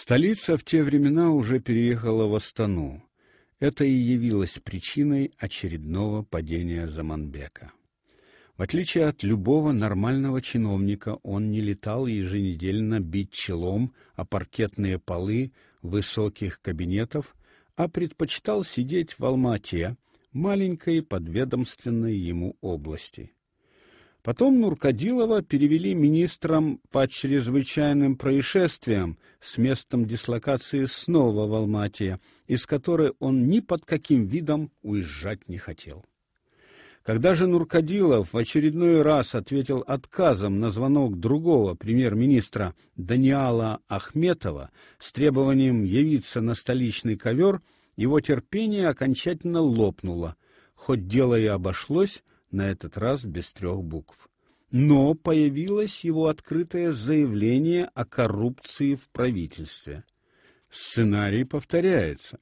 Столица в те времена уже переехала в Астану. Это и явилось причиной очередного падения Заманбека. В отличие от любого нормального чиновника, он не летал еженедельно бить челом о паркетные полы высоких кабинетов, а предпочитал сидеть в Алмате, маленькой подведомственной ему области. Потом Нуркадилова перевели министром по чрезвычайным происшествиям с местом дислокации снова в Алмате, из которой он ни под каким видом уезжать не хотел. Когда же Нуркадилов в очередной раз ответил отказом на звонок другого премьер-министра Даниала Ахметова с требованием явиться на столичный ковер, его терпение окончательно лопнуло, хоть дело и обошлось на этот раз без трех букв. Но появилось его открытое заявление о коррупции в правительстве. Сценарий повторяется.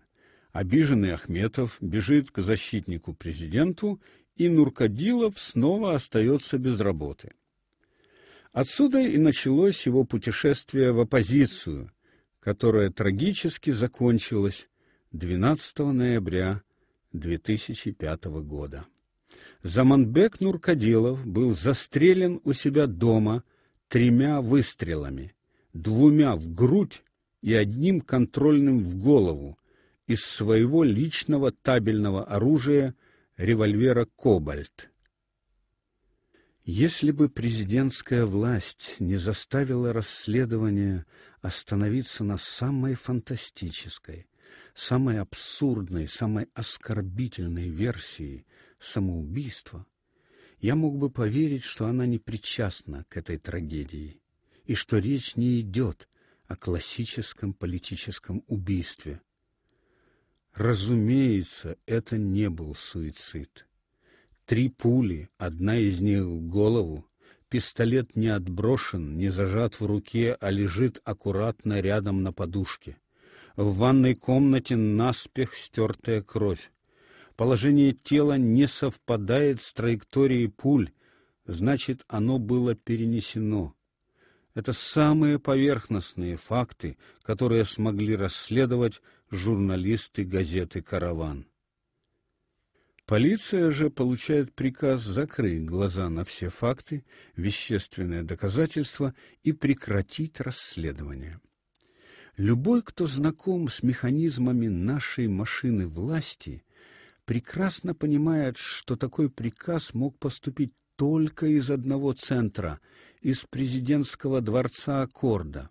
Обиженный Ахметов бежит к защитнику президенту, и Нуркадилов снова остается без работы. Отсюда и началось его путешествие в оппозицию, которое трагически закончилось 12 ноября 2005 года. Заманбек Нуркадилов был застрелен у себя дома тремя выстрелами, двумя в грудь и одним контрольным в голову из своего личного табельного оружия револьвера Кобальт. Если бы президентская власть не заставила расследование остановиться на самой фантастической, самой абсурдной, самой оскорбительной версии самоубийства, я мог бы поверить, что она не причастна к этой трагедии и что речь не идет о классическом политическом убийстве. Разумеется, это не был суицид. Три пули, одна из них в голову, пистолет не отброшен, не зажат в руке, а лежит аккуратно рядом на подушке. В ванной комнате наспех стертая кровь. Положение тела не совпадает с траекторией пуль, значит, оно было перенесено. Это самые поверхностные факты, которые смогли расследовать журналисты газеты Караван. Полиция же получает приказ закрыть глаза на все факты, вещественные доказательства и прекратить расследование. Любой, кто знаком с механизмами нашей машины власти, прекрасно понимает, что такой приказ мог поступить только из одного центра, из президентского дворца Аккорда.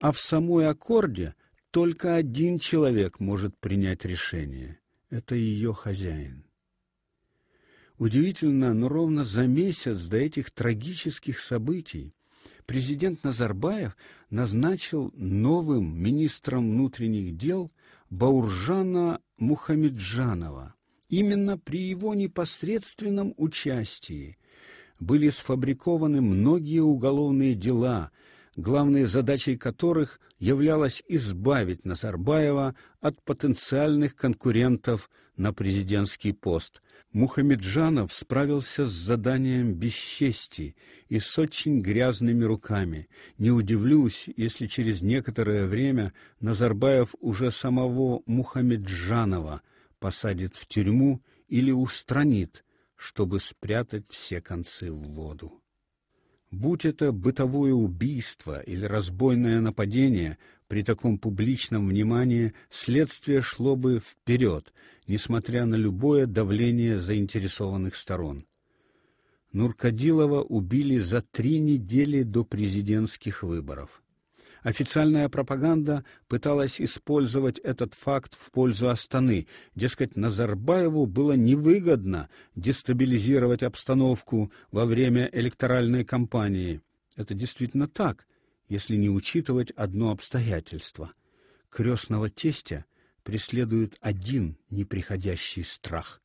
А в самой Аккорде только один человек может принять решение это ее хозяин. Удивительно, но ровно за месяц до этих трагических событий президент Назарбаев назначил новым министром внутренних дел Бауржана Мухамеджанова. Именно при его непосредственном участии были сфабрикованы многие уголовные дела, главной задачей которых являлось избавить Назарбаева от потенциальных конкурентов на президентский пост. Мухамеджанов справился с заданием без чести и с очень грязными руками. Не удивлюсь, если через некоторое время Назарбаев уже самого Мухамеджанова посадит в тюрьму или устранит, чтобы спрятать все концы в воду. Будь это бытовое убийство или разбойное нападение, при таком публичном внимании следствие шло бы вперед, несмотря на любое давление заинтересованных сторон. Нуркадилова убили за три недели до президентских выборов. Официальная пропаганда пыталась использовать этот факт в пользу Астаны. Дескать, Назарбаеву было невыгодно дестабилизировать обстановку во время электоральной кампании. Это действительно так, если не учитывать одно обстоятельство. Крестного тестя преследует один неприходящий страх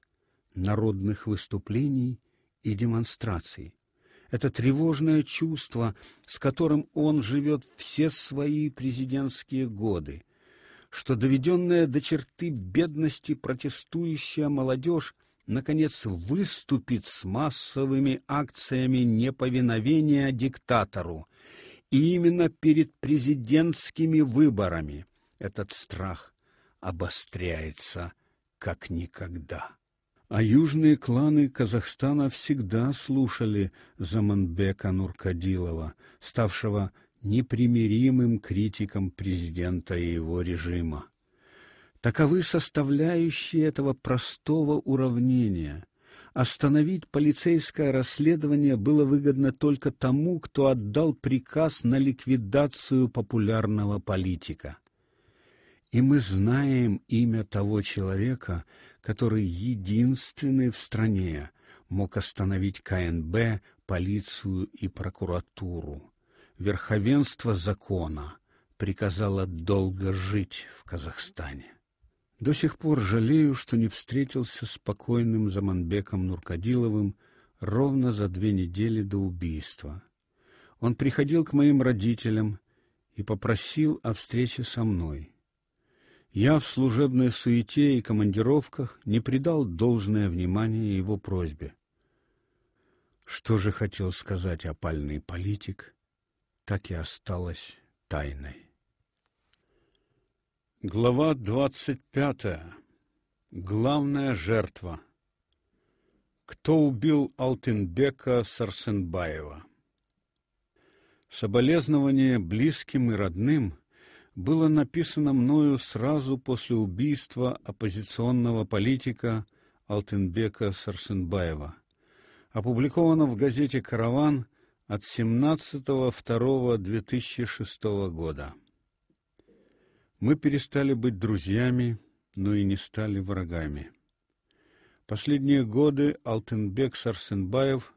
народных выступлений и демонстраций это тревожное чувство, с которым он живет все свои президентские годы, что доведенная до черты бедности протестующая молодежь наконец выступит с массовыми акциями неповиновения диктатору И именно перед президентскими выборами этот страх обостряется как никогда. А южные кланы Казахстана всегда слушали Заманбека Нуркадилова, ставшего непримиримым критиком президента и его режима. Таковы составляющие этого простого уравнения. Остановить полицейское расследование было выгодно только тому, кто отдал приказ на ликвидацию популярного политика. И мы знаем имя того человека, который единственный в стране мог остановить КНБ, полицию и прокуратуру. Верховенство закона приказало долго жить в Казахстане. До сих пор жалею, что не встретился с покойным Заманбеком Нуркадиловым ровно за две недели до убийства. Он приходил к моим родителям и попросил о встрече со мной. Я в служебной суете и командировках не придал должное внимание его просьбе. Что же хотел сказать опальный политик, так и осталось тайной. Глава двадцать пятая. Главная жертва. Кто убил Алтынбека Сарсенбаева? Соболезнования близким и родным было написано мною сразу после убийства оппозиционного политика Алтынбека Сарсенбаева. Опубликовано в газете Караван от 17.02.2006 года. Мы перестали быть друзьями, но и не стали врагами. Последние годы Алтынбек Сарсенбаев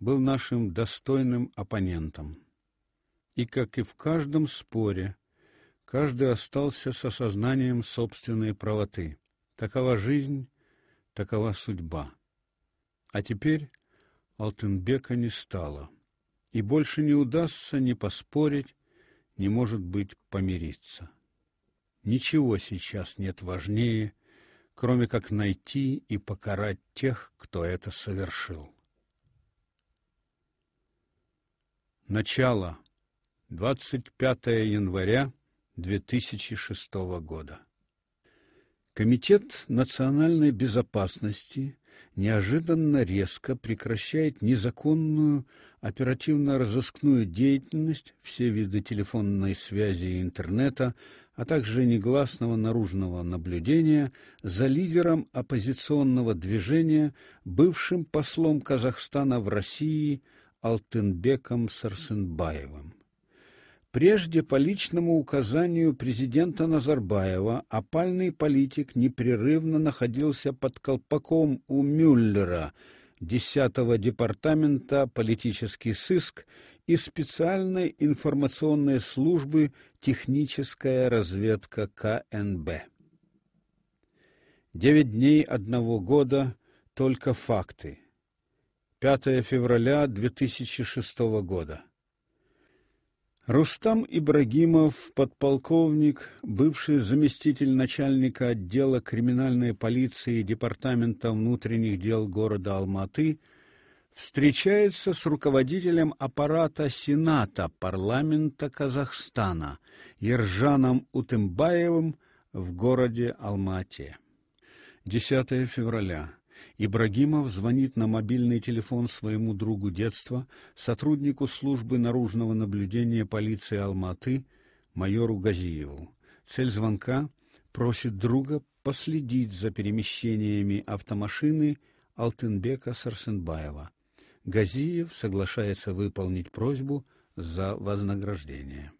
был нашим достойным оппонентом. И как и в каждом споре, Каждый остался с осознанием собственной правоты. Такова жизнь, такова судьба. А теперь Алтынбека не стало, и больше не удастся ни поспорить, ни, может быть, помириться. Ничего сейчас нет важнее, кроме как найти и покарать тех, кто это совершил. Начало. 25 января 2006 года. Комитет национальной безопасности неожиданно резко прекращает незаконную оперативно-розыскную деятельность, все виды телефонной связи и интернета, а также негласного наружного наблюдения за лидером оппозиционного движения, бывшим послом Казахстана в России Алтынбеком Сарсенбаевым. Прежде по личному указанию президента Назарбаева опальный политик непрерывно находился под колпаком у Мюллера, 10-го департамента политический сыск и специальной информационной службы техническая разведка КНБ. Девять дней одного года только факты. 5 февраля 2006 года. Рустам Ибрагимов, подполковник, бывший заместитель начальника отдела криминальной полиции Департамента внутренних дел города Алматы, встречается с руководителем аппарата Сената парламента Казахстана Ержаном Утымбаевым в городе Алмате. 10 февраля. Ибрагимов звонит на мобильный телефон своему другу детства, сотруднику службы наружного наблюдения полиции Алматы, майору Газиеву. Цель звонка просит друга последить за перемещениями автомашины Алтынбека Сарсенбаева. Газиев соглашается выполнить просьбу за вознаграждение.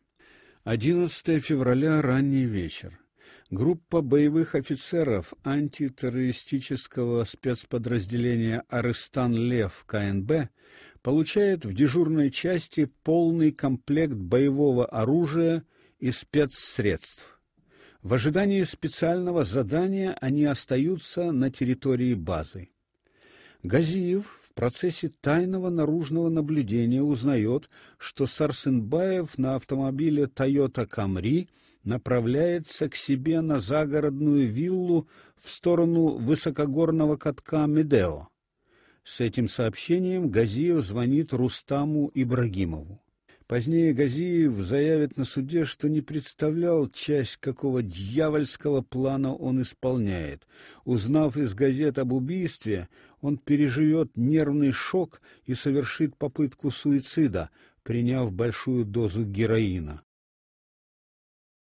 11 февраля ранний вечер. Группа боевых офицеров антитеррористического спецподразделения Арестан Лев КНБ получает в дежурной части полный комплект боевого оружия и спецсредств. В ожидании специального задания они остаются на территории базы. Газиев в процессе тайного наружного наблюдения узнает, что Сарсенбаев на автомобиле Toyota Camry направляется к себе на загородную виллу в сторону высокогорного катка Медео. С этим сообщением Газиев звонит Рустаму Ибрагимову. Позднее Газиев заявит на суде, что не представлял часть какого дьявольского плана он исполняет. Узнав из газет об убийстве, он переживет нервный шок и совершит попытку суицида, приняв большую дозу героина.